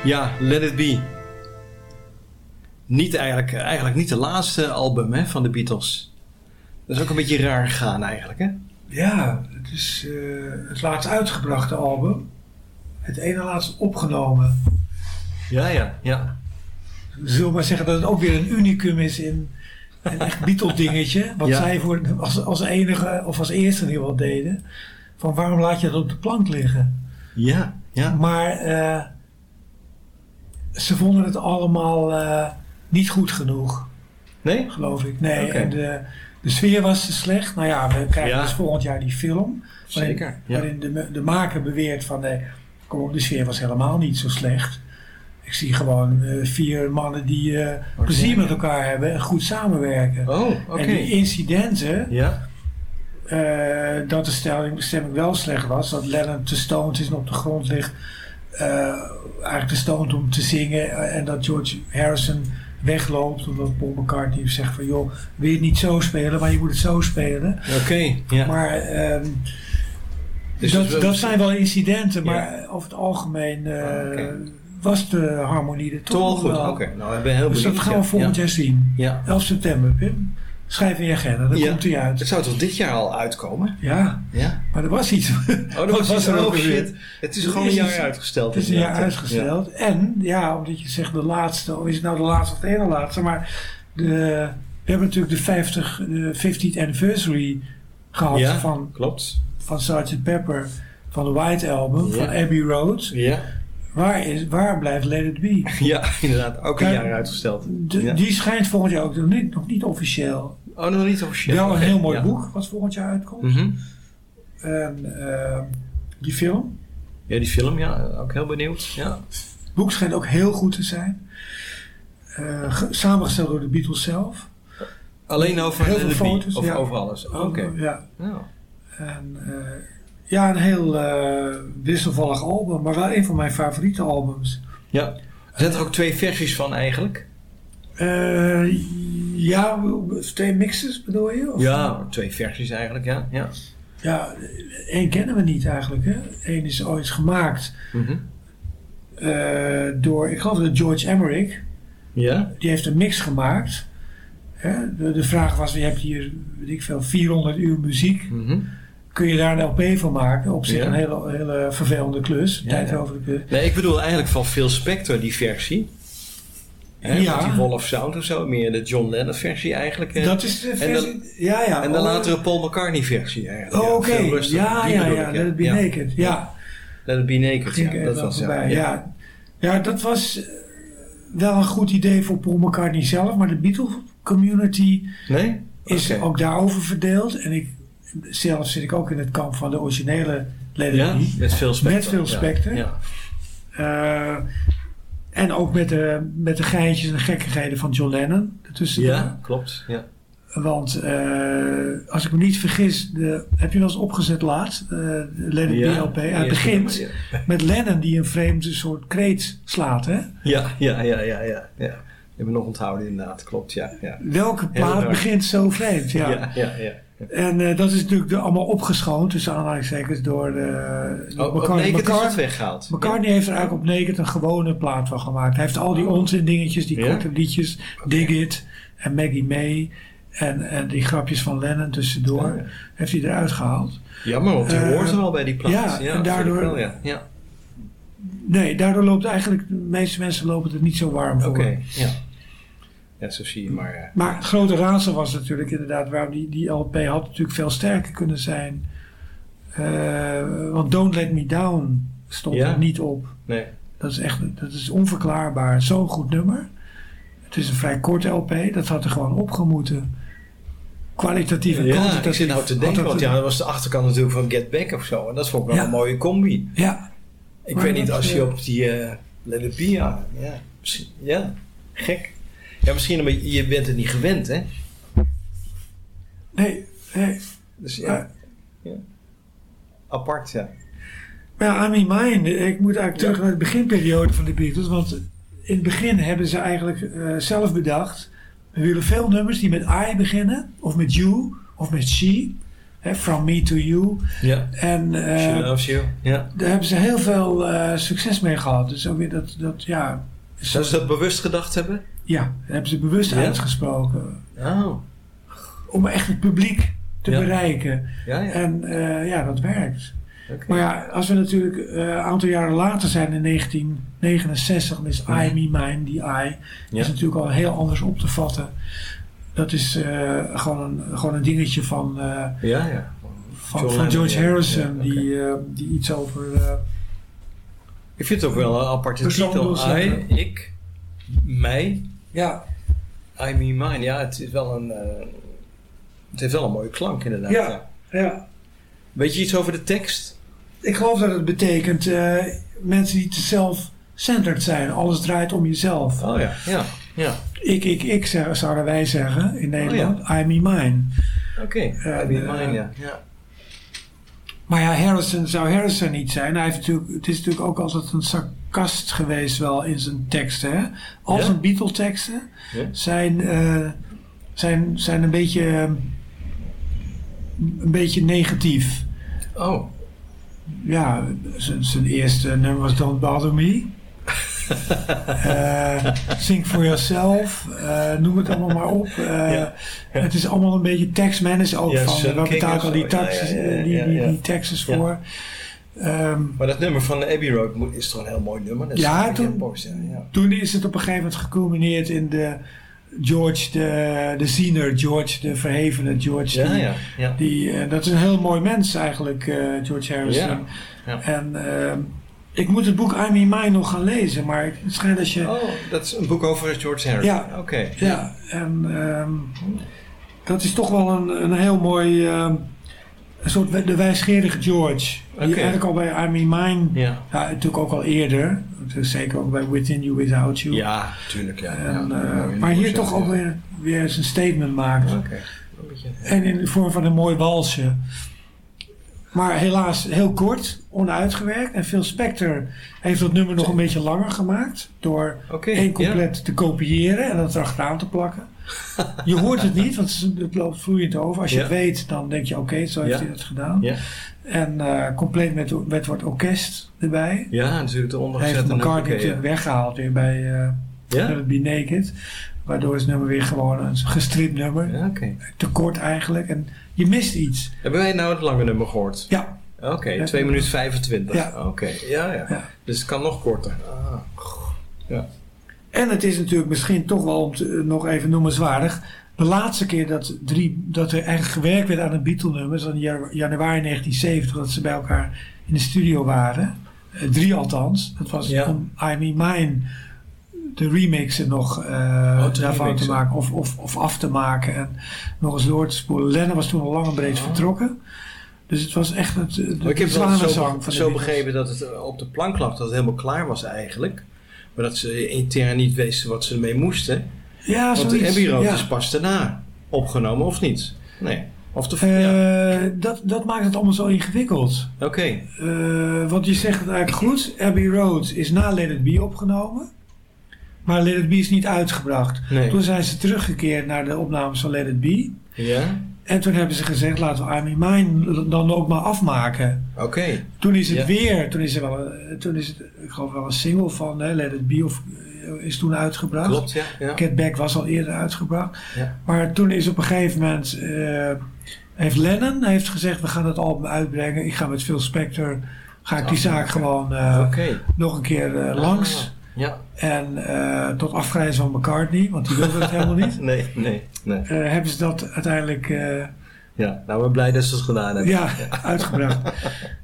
Ja, Let It Be. Niet eigenlijk, eigenlijk niet de laatste album hè, van de Beatles. Dat is ook een beetje raar gegaan eigenlijk, hè? Ja, het is eh, het laatst uitgebrachte album. Het ene laatst opgenomen. Ja, ja, ja. Zullen we maar zeggen dat het ook weer een unicum is in een echt Beatle dingetje. Wat Ja. zij voor, als, als enige of als eerste in ieder geval deden. Van waarom laat je dat op de plank liggen? Ja, ja. Maar eh, ze vonden het allemaal eh, niet goed genoeg. Nee? Geloof ik. Nee, en de, De sfeer was te slecht. Nou ja, we krijgen Ja. dus volgend jaar die film. Waarin, Zeker, ja. waarin de, de maker beweert van... Nee, kom op, de sfeer was helemaal niet zo slecht. Ik zie gewoon eh, vier mannen die eh, plezier met elkaar hebben en goed samenwerken. Oh, oké. En die incidenten, Ja. dat de stemming wel slecht was. Dat Lennon te stoned is en op de grond ligt. Eh, eigenlijk te stoned om te zingen. eh, en dat George Harrison wegloopt. Omdat Paul McCartney zegt van... joh, wil je het niet zo spelen, maar je moet het zo spelen. Oké, ja. Maar ehm, Dus dat, dat zijn wel incidenten. Maar over het algemeen eh, Ah, was de harmonie er toch Toch goed, oké. Nou, ik ben heel Dus dat benieuwd. gaan we volgend ja. jaar zien. Ja. 11 september, Pim. Schrijf in je agenda, dan Ja. komt hij uit. Het zou toch dit jaar al uitkomen? Ja, Ja. maar er was iets. Oh, dat Wat was, was er ook shit. Het is Er gewoon een jaar iets- uitgesteld. Het is een jaar uitgesteld. En ja, omdat je zegt de laatste, of is het nou de laatste of de ene laatste, maar de, we hebben natuurlijk de 50, de 50th anniversary gehad Ja, van, klopt. van Sgt. Pepper, van de White Album, van Abbey Road. Ja. Waar, is, waar blijft Let It Be? ja, inderdaad. Ook een jaar uitgesteld. De- Ja. Die schijnt volgend jaar ook nog niet, nog niet officieel. Oh, nog niet officieel. Wel een heel mooi ja. boek wat volgend jaar uitkomt. Mhm. En eh, die film. Ja, die film, ja. Ook heel benieuwd. Ja. Het boek schijnt ook heel goed te zijn. Eh, ge- samengesteld door de Beatles zelf. Alleen over Heel veel Be, foto's, Of ja. over alles. Oké. Ja. Ja. En, eh, ja, een heel eh, wisselvallig album, maar wel een van mijn favoriete albums. ja. Er zijn er ook twee versies van eigenlijk? Eh, ja, twee mixes bedoel je? Of- Ja, twee versies eigenlijk, ja. Ja. Ja, één kennen we niet eigenlijk. Hè? Eén is ooit gemaakt Mhm. eh, door, ik geloof dat George Emmerich, Ja? die heeft een mix gemaakt. Hè? De, de vraag was, je hebt hier, weet ik veel, 400 uur muziek. Mhm. Kun je daar een LP van maken? Op zich Ja. een hele, hele vervelende klus. Ja, tijd ja. over de klus. Nee, ik bedoel eigenlijk van Phil Spector, die versie. Hè, Ja. Die Wall of Sound of zo. Meer de John Lennon versie eigenlijk. hè. Dat is de En versie. ja, ja. En de Oh, latere Paul McCartney versie eigenlijk. Oh, oké. Ja, ja, ja. Let it be naked. Ja. Let it be naked, ja. Dat was voorbij. ja. Ja. Ja, dat was eh, wel een goed idee voor Paul McCartney zelf, maar de Beatles community Nee? is ook daarover verdeeld. En ik, zelf zit ik ook in het kamp van de originele It Ja, met. Met Phil ja. Eh, en ook met de, met de geintjes en gekkigheden van John Lennon ertussendoor. ja, klopt. Ja. Want eh, als ik me niet vergis, de, heb je wel eens opgezet laatst, It Be Ja. Hij begint ja. met Lennon die een vreemde soort kreet slaat. Hè? Ja, ja, ja, ja, ja. ja. Ik heb me nog onthouden inderdaad, klopt, ja. ja. Welke plaat begint zo vreemd? Ja. Ja, ja, ja. En eh, dat is natuurlijk de- allemaal opgeschoond, tussen aanhalingstekens, door de... Oh, op McCartney. Is McCart- het weggehaald. McCartney heeft er eigenlijk op Naked een gewone plaat van gemaakt. Hij heeft al die onzin dingetjes, die Oh. Ja? korte liedjes, Dig It en Maggie May en, en die grapjes van Lennon tussendoor, Oh, ja. heeft hij eruit gehaald. Jammer, want die Eh, hoort er wel bij die plaat. ja, Ja, en daardoor- Wel, ja. ja. Nee, daardoor loopt eigenlijk, de meeste mensen lopen er niet zo warm voor. Oké, ja. Ja, zo zie je maar. ja. Maar het grote raadsel was natuurlijk inderdaad waarom die, die LP had natuurlijk veel sterker kunnen zijn. Eh, want Don't Let Me Down stond Ja. er niet op. Nee. Dat is echt dat is onverklaarbaar. Zo'n goed nummer. Het is een vrij korte LP. Dat had er gewoon opgemoeten. Kwalitatief en Ja, kwantitatief. ik zit nou te denken, want ja, dat was de achterkant natuurlijk van Get Back of zo. En dat vond ik wel Ja. een mooie combi. Ja, Ik Maar weet niet, als je eh, op die eh ja, ja, misschien- ja, gek. Ja, misschien omdat je, bent het niet gewend, hè? nee, nee. Dus ja, Maar- ja. apart, ja. Maar ja, I mean mine. Ik moet eigenlijk terug naar de beginperiode van de Beatles. Want in het begin hebben ze eigenlijk eh, zelf bedacht. We willen veel nummers die met I beginnen. Of met you. Of met she. Hè, from me to you. Ja, En eh, She Loves You. Ja. daar hebben ze heel veel eh, succes mee gehad. Dus ook weer dat, dat ja... Zou ze dat bewust gedacht hebben? Ja, dat hebben ze bewust Ja? uitgesproken. Oh, Om echt het publiek te Ja. bereiken. ja, ja. En eh, ja, dat werkt. Maar ja, als we natuurlijk eh, een aantal jaren later zijn in 1969, dan is I, me, mine, die I, is natuurlijk al heel anders op te vatten. Dat is eh, gewoon, een, gewoon een dingetje van, Ja, ja. van, John van Lennon, George. Harrison, die, die iets over. Ik vind het ook wel een aparte titel. I, ik, mij, ja, I, me, mine. Ja, het is wel een... eh, Het heeft wel een mooie klank inderdaad. Ja, ja. Weet je iets over de tekst? Ik geloof dat het betekent eh, mensen die te self-centered zijn. Alles draait om jezelf. Oh ja, ja, ja. Ik, ik, ik zeg, zouden wij zeggen in Nederland. I, me, mine. Oké, Eh, I mean eh, mine, ja. ja. Maar ja, Harrison zou Harrison niet zijn. Hij heeft natuurlijk, het is natuurlijk ook altijd een sarcast geweest wel in zijn teksten. Hè? Al zijn Beatle-teksten Ja? zijn, eh, zijn, zijn een beetje, een beetje negatief. Oh, Ja, zijn, zijn eerste nummer was Don't Bother Me. Eh Think for Yourself. eh, noem het allemaal maar op. Ja. Het is allemaal een beetje is ook Ja, van. King betalen al die, taxes, eh, die, die, teksten voor. Ehm, maar dat nummer van Abbey Road is toch een heel mooi nummer? Dat Ja, toen- post, ja, toen is het op een gegeven moment geculmineerd in de George, de, de ziener, George, de verhevene George. Ja, die, ja, ja. Die, eh, dat is een heel mooi mens eigenlijk, eh, George Harrison. Ja, ja. En ehm, ik moet het boek I'm in Mine nog gaan lezen, maar het schijnt dat je... Oh, dat is een boek over George Harrison. Ja. Oké. Ja, en ehm, dat is toch wel een, een heel mooi, een soort de wijsgerige George. Die Oké. eigenlijk al bij I'm in Mine, Ja. ja, natuurlijk ook al eerder, dus zeker ook bij Within You, Without You. Ja, tuurlijk. Ja, En, ja. eh, maar hier toch ook weer, weer eens een statement maakt. Een beetje- En in de vorm van een mooi walsje. Maar helaas heel kort, onuitgewerkt. En Phil Spector heeft dat nummer nog een beetje langer gemaakt. Door één ja. couplet te kopiëren en dat erachteraan te plakken. Je hoort het niet, want het- loopt vloeiend over. Als je Ja. het weet, dan denk je oké, zo heeft Ja. hij het gedaan. Ja. En eh, compleet met, met wat orkest erbij. Ja, natuurlijk eronder Hij heeft McCartney oké, ja. weggehaald weer bij eh Ja? Let Be Naked. Waardoor is het nummer weer gewoon een gestript nummer. Ja. Te kort eigenlijk. En je mist iets. Hebben wij nou het lange nummer gehoord? Ja, Oké, Ja. 2 minuten 25. Ja. Oké, ja, ja, Ja. Dus het kan nog korter. Ah. Ja. En het is natuurlijk misschien toch wel om te- nog even noemenswaardig. De laatste keer dat, drie, dat er eigenlijk gewerkt werd aan een Beatle-nummer, in jan- januari 1970, dat ze bij elkaar in de studio waren. Eh, drie althans. Dat was Ja. om I Mean Mine de remixen nog eh, Oh, te daarvan remixen. te maken of, of, of af te maken en nog eens door te spoelen. Lennon was toen al lang en breed Oh. vertrokken. Dus het was echt het, de, ik heb zo, zo begrepen dat het eh, op de plank lag, dat het helemaal klaar was eigenlijk. Maar dat ze intern niet wisten wat ze ermee moesten. Ja, Want de zoiets. Abbey Road ja. is pas daarna opgenomen, of niet? Nee. Of de, ja. Eh, dat, dat maakt het allemaal zo ingewikkeld. Oké. Eh, want je zegt het eigenlijk goed. Abbey Road is na Let It Be opgenomen. Maar Let It Be is niet uitgebracht. Nee. Toen zijn ze teruggekeerd naar de opnames van Let It Be. Ja? En toen hebben ze gezegd, laten we in Mine dan ook maar afmaken. Oké. Toen is het Ja. weer, toen is er wel, een- toen is het, ik geloof wel een single van hè, Let It Be of, is toen uitgebracht. Klopt, ja. ja. Get Back was al eerder uitgebracht. Ja. Maar toen is op een gegeven moment... eh, heeft Lennon heeft gezegd... we gaan het album uitbrengen. Ik ga met Phil Spector... ga ik die zaak gewoon eh, nog een keer eh, langs. Ah, ja. En tot afgrijzen van McCartney... want die wilde het helemaal niet. Nee, nee, nee. eh, hebben ze dat uiteindelijk eh, Ja, nou, ben blij dat ze het gedaan hebben. ja, uitgebracht.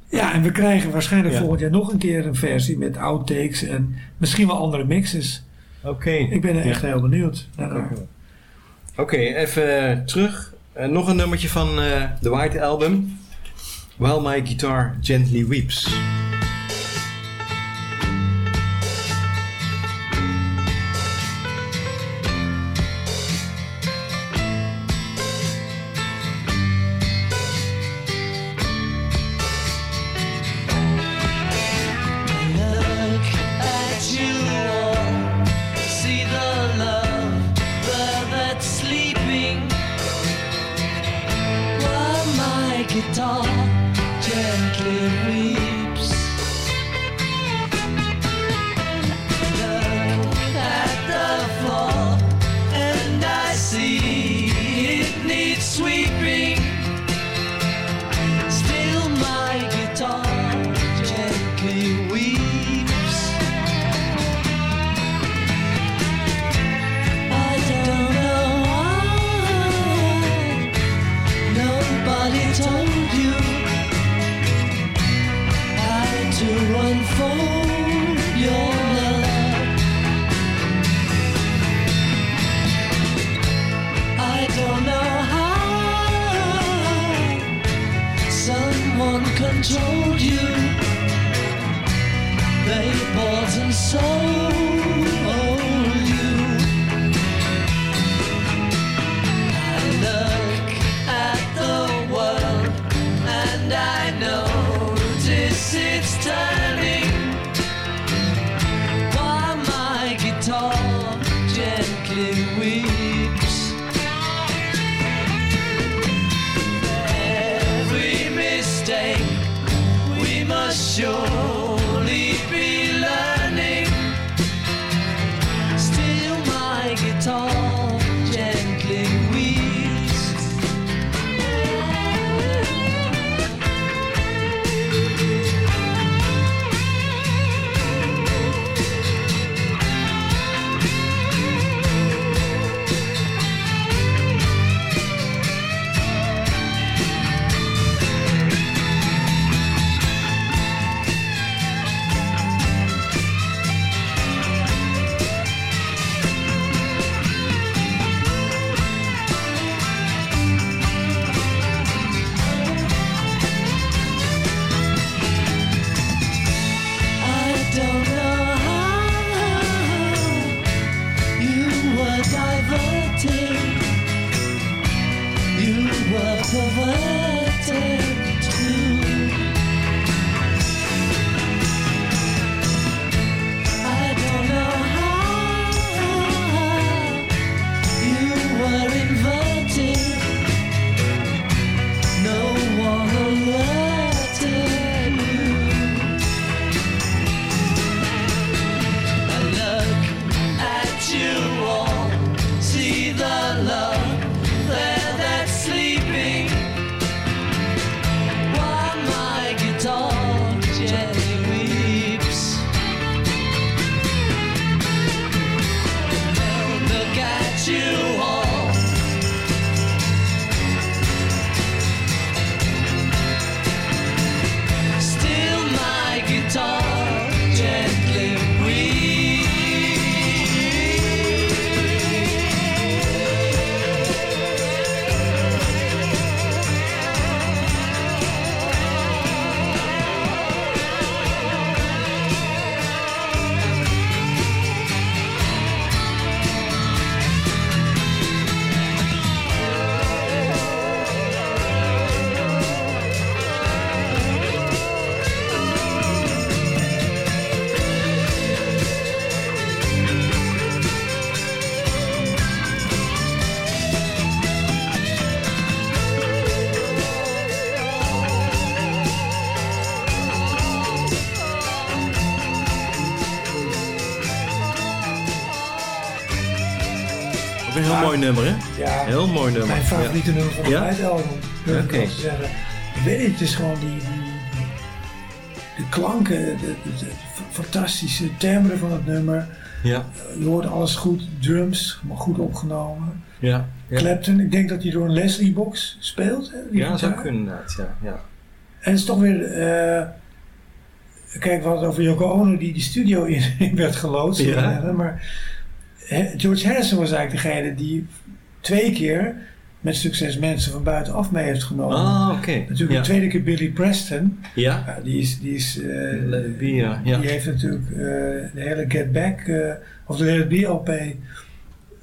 Ja, en we krijgen waarschijnlijk Ja. volgend jaar nog een keer een versie... met outtakes en misschien wel andere mixes. Oké. Ik ben er echt heel benieuwd naar. Oké, even eh, terug. Nog een nummertje van The White Album. While My Guitar Gently Weeps. Mooi nummer, hè? Ja. Heel mooi nummer. Mijn favoriete Ja. nummer van Ja? het album. Oké. zeggen. Ik weet niet, het is gewoon die, die, de klanken, de, de- de fantastische timbre van het nummer. Ja. Je hoort alles goed, drums, maar goed opgenomen. Ja. Ja, Clapton, ik denk dat hij door een Leslie box speelt. Hè, ja dat zou kunnen inderdaad. Ja. Ja. En het is toch weer, eh, kijk, we hadden het over Yoko Ono die die studio in, in werd geloodst. Ja. Eh, Maar George Harrison was eigenlijk degene die twee keer met succes mensen van buitenaf mee heeft genomen. Ah, oké. Natuurlijk Ja. de tweede keer Billy Preston. Ja. Die is, die, is, Let Be, ja. Ja. die heeft natuurlijk eh, de hele Get Back eh, of de Let It Be LP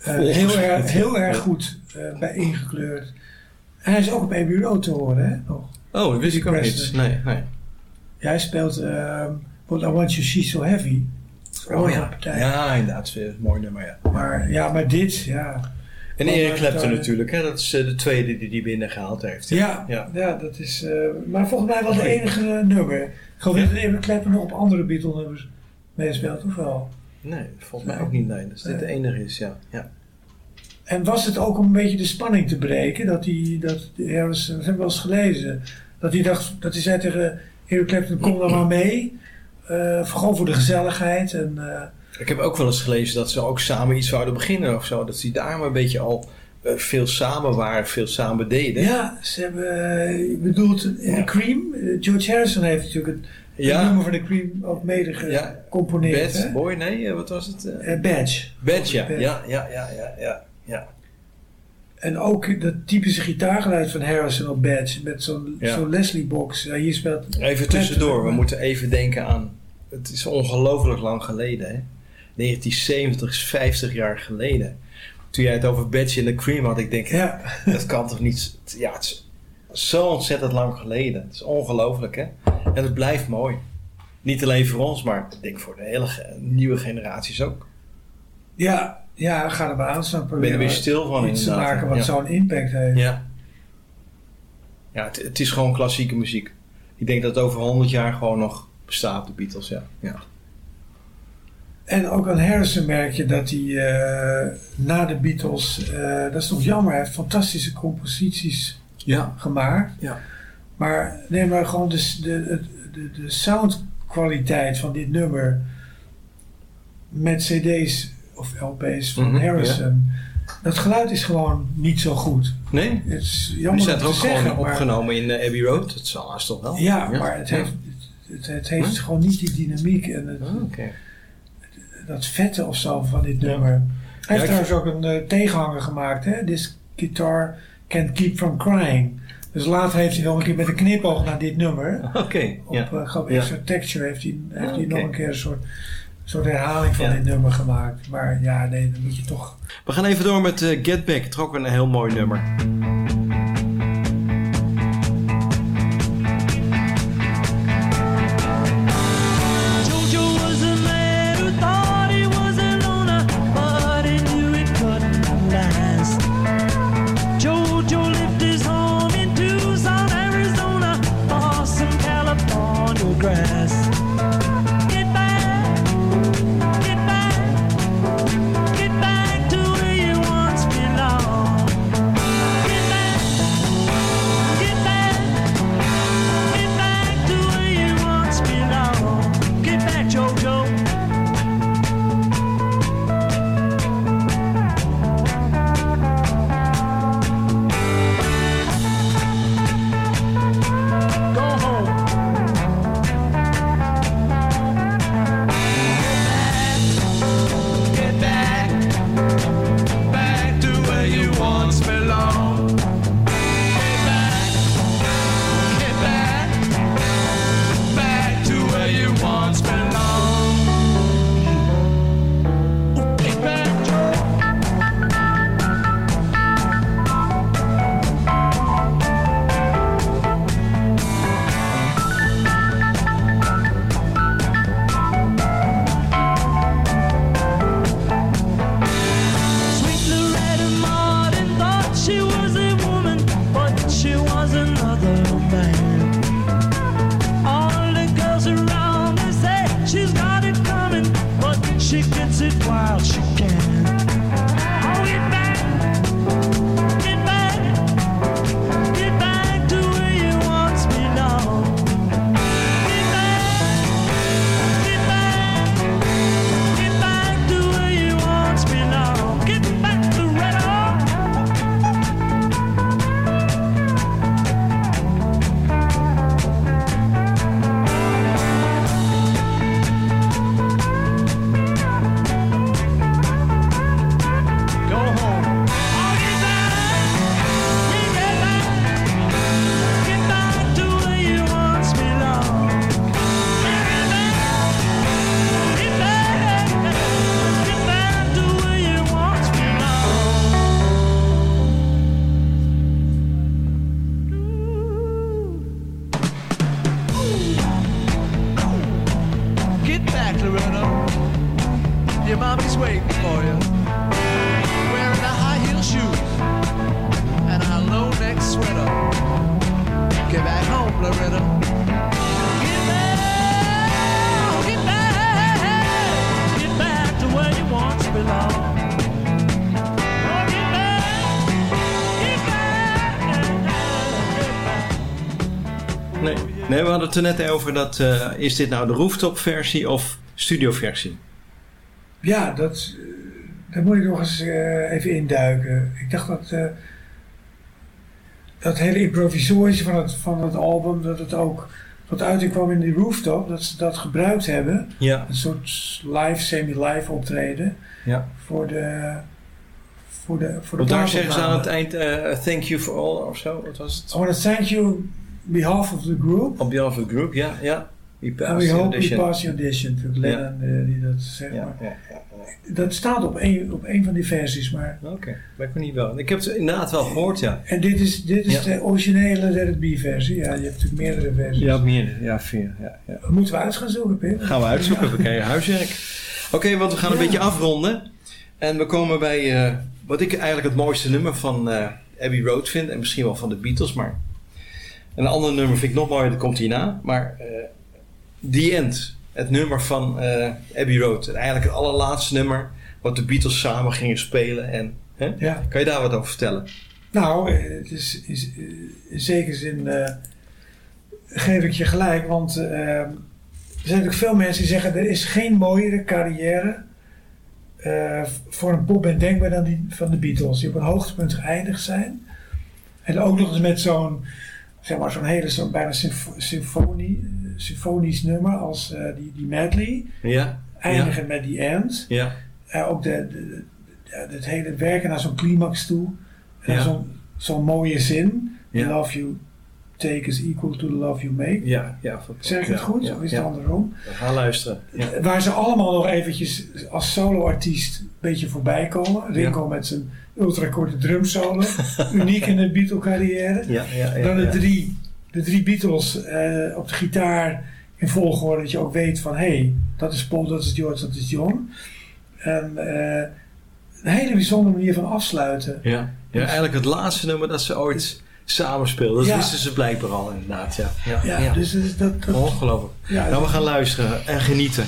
heel, erg, heel erg goed bij ingekleurd. En hij is ook op Abbey Road te horen, hè? Nog. Oh, dat wist ik ook niet. Nee, nee. Ja, hij speelt ehm I Want You She's So Heavy. Oh ja. partij. Ja, inderdaad. Het is een mooi nummer, ja. Maar, ja, maar dit, ja. En maar Clapton natuurlijk, hè? Dat is eh, de tweede die die binnengehaald heeft. Ja, ja. ja. dat is... eh, maar volgens mij wel de enige nummer. Ik geloof Ja. dat Eric Clapton nog op andere Beatle-nummers meespeelt, of wel? Nee, volgens mij ook niet. Nee, dat is dit de enige is, ja. ja. En was het ook om een beetje de spanning te breken? Dat hij, dat Harrison, dat heb ik wel eens gelezen, dat hij dacht, dat hij zei tegen Eric Clapton, kom dan maar mee. Eh, gewoon voor de gezelligheid. En, eh, Ik heb ook wel eens gelezen dat ze ook samen iets zouden beginnen of zo. Dat ze daar maar een beetje al eh, veel samen waren, veel samen deden. ja, ze hebben, eh, je bedoelt in de Cream, eh, George Harrison heeft natuurlijk het, Ja. nummer van de Cream ook mede gecomponeerd. Bad hè? Boy, nee, eh, wat was het? Eh, Eh, Badge. Badge, ja. Badge. Ja, ja, ja, ja, ja, ja. En ook dat typische gitaargeluid van Harrison op Badge, met zo'n Ja. zo'n Leslie box. Ja, hier speelt Even tussendoor, we moeten even denken aan het is ongelooflijk lang geleden. Hè? 1970 is 50 jaar geleden. Toen jij het over Betsy en the Cream had, ik denk, Ja. dat kan toch niet... Ja, het is zo ontzettend lang geleden. Het is ongelooflijk, hè? En het blijft mooi. Niet alleen voor ons, maar ik denk voor de hele nieuwe generaties ook. Ja, ja, ga er maar aan staan. Ben er weer stil van, Iets te maken wat ja. zo'n impact heeft. Ja. Ja, het, het is gewoon klassieke muziek. Ik denk dat het over 100 jaar gewoon nog bestaat, de Beatles, ja. ja. En ook aan Harrison merk je dat hij eh, na de Beatles, eh, dat is toch jammer, hij heeft fantastische composities Ja. gemaakt. Ja. Maar neem maar gewoon de, de, de, de soundkwaliteit van dit nummer met cd's of lp's van Mhm, Harrison. Dat geluid is gewoon niet zo goed. Nee? Het is Die jammer zijn om er ook te zeggen, gewoon maar- opgenomen in eh, Abbey Road. Dat zal haast toch wel? Ja, maar het Ja. heeft, het, het heeft gewoon niet die dynamiek en het, Ah, oké. dat vette of zo van dit nummer. Hij heeft ik trouwens ook een eh, tegenhanger gemaakt, hè? This guitar can't keep from crying. Dus later heeft hij nog een keer met een knipoog naar dit nummer. Oké, Op eh, Ja. extra texture heeft hij, heeft hij oké. nog een keer een soort, soort herhaling van Ja. dit nummer gemaakt. Maar ja, nee, dan moet je toch... We gaan even door met eh, Get Back. Ook een heel mooi nummer. She gets it while she can. Het er net over dat... eh, is dit nou de rooftop versie of studio versie? Ja, dat, eh, daar moet ik nog eens eh, even induiken. Ik dacht dat dat hele improvisorische van het, van het album, dat het ook tot uiting kwam in die rooftop, dat ze dat gebruikt hebben. Ja. Een soort live, semi-live optreden Ja. voor de voor de voor de Want daar zeggen ze aan het eind... thank you for all, of zo. Wat was het? Want to thank you behalf of the group. On behalf of the group, ja. ja. We We Pass hope we Audition. pass the audition. Natuurlijk Lennon die dat zegt. Ja, maar. ja. Dat staat op een, op een van die versies. Maar. Oké, weet ik niet wel. Ik heb het inderdaad wel gehoord, ja. En dit is, dit is de originele Let It Be versie. Ja, je hebt natuurlijk meerdere versies. Ja, meer. Ja, vier. Ja, ja. Moeten we uit gaan zoeken, Pim. Gaan we uitzoeken, we krijgen huiswerk. Oké, want we gaan een beetje afronden. En we komen bij eh, wat ik eigenlijk het mooiste nummer van eh, Abbey Road vind. En misschien wel van de Beatles, maar... Een ander nummer vind ik nog mooier, dat komt hierna. Maar eh The End, het nummer van eh, Abbey Road. Eigenlijk het allerlaatste nummer wat de Beatles samen gingen spelen. En, hè? Ja. Kan je daar wat over vertellen? Nou, eh, het is, is, in zekere zin geef ik je gelijk, want er zijn natuurlijk veel mensen die zeggen er is geen mooiere carrière voor een popband denkbaar dan die van de Beatles, die op een hoogtepunt geëindigd zijn. En ook nog eens met zo'n, zeg maar, zo'n hele, zo'n bijna symf- symfonie, eh, symfonisch nummer als eh, die, die medley, Ja? eindigen met die end. Ja? Eh, ook de, de, de- ja, het hele werken naar zo'n climax toe. En Ja. zo'n zo'n mooie zin. Ja. The love you take is equal to the love you make. Ja, ja. Zeg ik het goed? Of is het andersom? We gaan luisteren. Waar ze allemaal nog eventjes als soloartiest een beetje voorbij komen. Ringo met zijn ultrakorte drumsolo. Uniek in de Beatle carrière. Ja, ja, ja, Dan de drie, de drie Beatles eh, op de gitaar in volgorde. Dat je ook weet van hé, hey, dat is Paul, dat is George, dat is John. En eh, een hele bijzondere manier van afsluiten. Ja. ja, eigenlijk het laatste nummer dat ze ooit samen speelden. Dat Ja. wisten ze blijkbaar al inderdaad. Ja, ja, Ja, ja. dus dat, is- dat, Ongelooflijk. Nou, we gaan luisteren en genieten.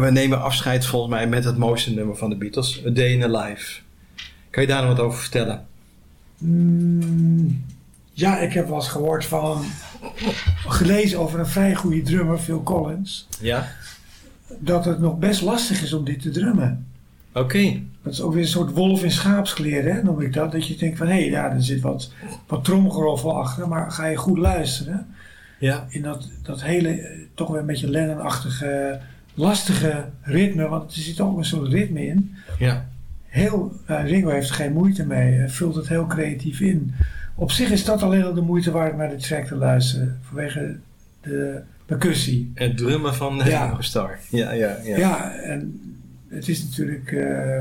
En we nemen afscheid volgens mij met het mooiste nummer van de Beatles. A Day in the Life. Kan je daar nog wat over vertellen? Mm, ja, ik heb wel eens gehoord van. gelezen over een vrij goede drummer, Phil Collins. Ja? Dat het nog best lastig is om dit te drummen. Oké. Dat is ook weer een soort wolf in schaapskleren, hè, noem ik dat. Dat je denkt van hé, hey, ja, er zit wat, wat tromgeroffel achter, maar ga je goed luisteren. Ja. In dat, dat hele, eh, toch weer een beetje Lennon-achtige, lastige ritme, want er zit ook een soort ritme in. Ja. Heel, eh, Ringo heeft geen moeite mee, hij vult het heel creatief in. Op zich is dat alleen al de moeite waard om naar de track te luisteren, vanwege de percussie. Het drummen van Ja. ja. Star. Ja, ja, ja. Ja, en het is natuurlijk eh,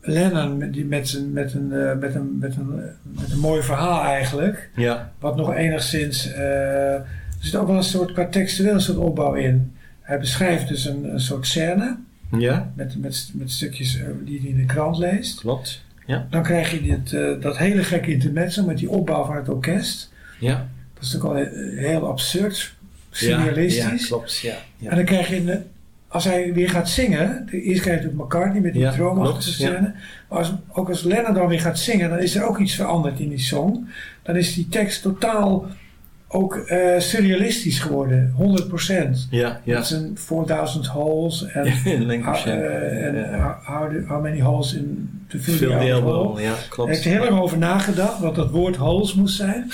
Lennon met, die met, zijn, met, een, eh, met, een, met, een, met een mooi verhaal eigenlijk. Ja. Wat nog enigszins. er zit ook wel een soort qua textueel soort opbouw in. Hij beschrijft dus een, een soort scène Ja, met, met, met stukjes eh, die hij in de krant leest. klopt. Ja. Dan krijg je dit, eh, dat hele gekke intermezzo met die opbouw van het orkest. Ja. Dat is natuurlijk al eh, heel absurd, surrealistisch. Ja, klopt. Ja. ja. En dan krijg je, een- als hij weer gaat zingen, de- eerst krijg je natuurlijk McCartney met die Ja, droomachtige scène. Maar als, ook als Lennon dan weer gaat zingen, dan is er ook iets veranderd in die song. Dan is die tekst totaal ook eh, surrealistisch geworden, 100%. Ja, ja. Met zijn 4000 holes en, in Lancashire. eh, en how, many holes in the field ja, klopt. Hij heeft er heel lang over nagedacht wat dat woord holes moest zijn.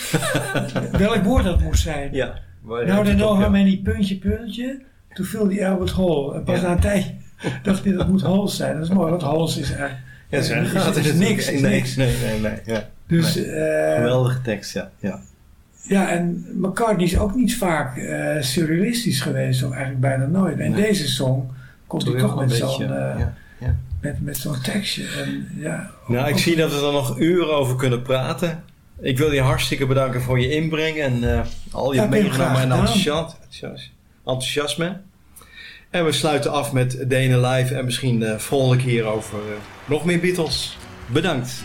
Welk woord dat moest zijn. Ja. Waar Nou, dan know how many puntje, puntje. To fill the Albert Hole. En pas Ja. na een tijd dacht hij dat moet holes zijn. Dat is mooi, want holes is eigenlijk Ja, is, is- is niks, is nee, niks. Nee, nee, nee. Ja. Dus Nee. eh, Geweldige tekst, ja. ja. Ja, en McCartney is ook niet vaak eh, surrealistisch geweest, of eigenlijk bijna nooit. En Nee. deze song komt hij Toch met een zo'n beetje, eh, ja, ja. met, met zo'n tekstje. En, ja, Nou, ik ook- zie dat we er nog uren over kunnen praten. Ik wil je hartstikke bedanken voor je inbreng en eh, al je Ja, meegenomen en enthousiasme. En we sluiten af met Dene Live en misschien eh volgende keer over nog meer Beatles. Bedankt.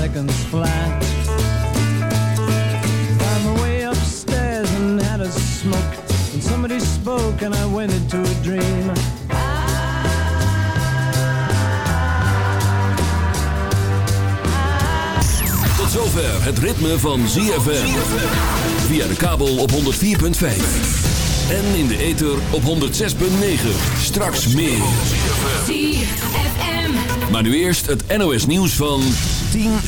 seconds flat. Found my way upstairs and had a smoke. And somebody spoke and I went into a dream. Tot zover het ritme van ZFM. Via de kabel op 104.5. En in de ether op 106.9. Straks meer. ZFM. Maar nu eerst het NOS nieuws van 10 uur.